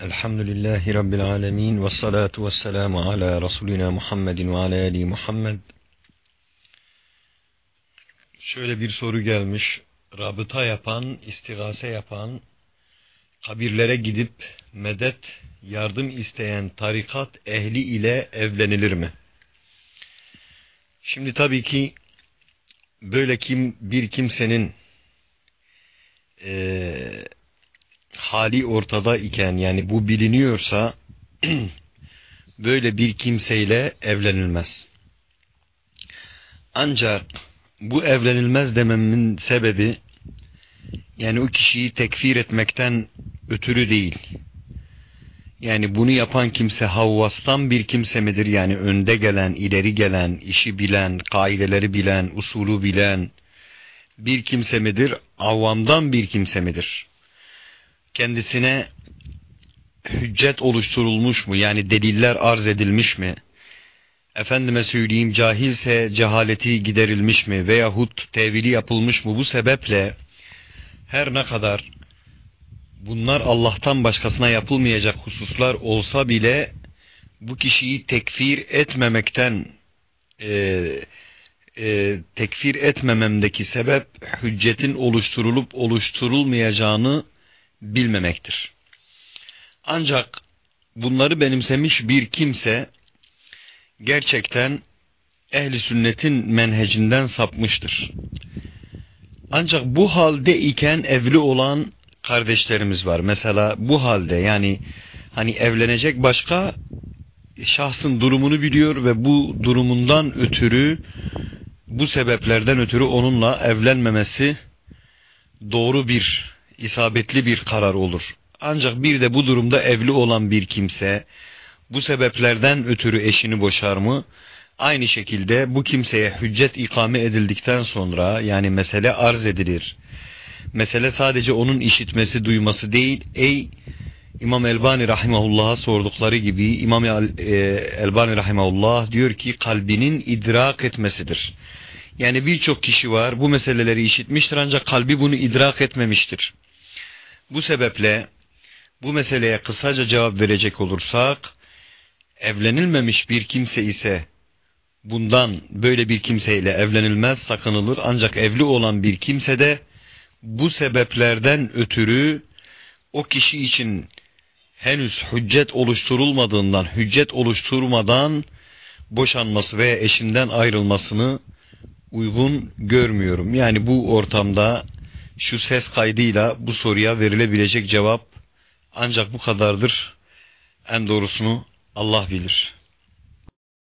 Elhamdülillahi Rabbil alemin ve salatu ve selamu ala Resulina Muhammedin ve ala Ali Muhammed. Şöyle bir soru gelmiş. Rabıta yapan, istigase yapan, kabirlere gidip medet, yardım isteyen tarikat ehli ile evlenilir mi? Şimdi tabii ki böyle kim bir kimsenin eee hali ortada iken yani bu biliniyorsa böyle bir kimseyle evlenilmez. Ancak bu evlenilmez dememin sebebi yani o kişiyi tekfir etmekten ötürü değil. Yani bunu yapan kimse havvastan bir kimse midir? Yani önde gelen, ileri gelen, işi bilen, kaideleri bilen, usulü bilen bir kimse midir? Avvamdan bir kimse midir? Kendisine hüccet oluşturulmuş mu? Yani deliller arz edilmiş mi? Efendime söyleyeyim cahilse cehaleti giderilmiş mi? Veyahut tevili yapılmış mı? Bu sebeple her ne kadar bunlar Allah'tan başkasına yapılmayacak hususlar olsa bile bu kişiyi tekfir etmemekten e, e, tekfir etmememdeki sebep hüccetin oluşturulup oluşturulmayacağını bilmemektir. Ancak bunları benimsemiş bir kimse gerçekten ehli sünnetin menhecinden sapmıştır. Ancak bu halde iken evli olan kardeşlerimiz var. Mesela bu halde yani hani evlenecek başka şahsın durumunu biliyor ve bu durumundan ötürü bu sebeplerden ötürü onunla evlenmemesi doğru bir isabetli bir karar olur. Ancak bir de bu durumda evli olan bir kimse bu sebeplerden ötürü eşini boşar mı? Aynı şekilde bu kimseye hüccet ikame edildikten sonra yani mesele arz edilir. Mesele sadece onun işitmesi, duyması değil. Ey İmam Elbani Rahimahullah'a sordukları gibi İmam e, Elbani Rahimahullah diyor ki kalbinin idrak etmesidir. Yani birçok kişi var bu meseleleri işitmiştir ancak kalbi bunu idrak etmemiştir. Bu sebeple bu meseleye kısaca cevap verecek olursak, evlenilmemiş bir kimse ise bundan böyle bir kimseyle evlenilmez, sakınılır. Ancak evli olan bir kimse de bu sebeplerden ötürü o kişi için henüz hüccet oluşturulmadığından, hüccet oluşturmadan boşanması veya eşinden ayrılmasını uygun görmüyorum. Yani bu ortamda şu ses kaydıyla bu soruya verilebilecek cevap ancak bu kadardır. En doğrusunu Allah bilir.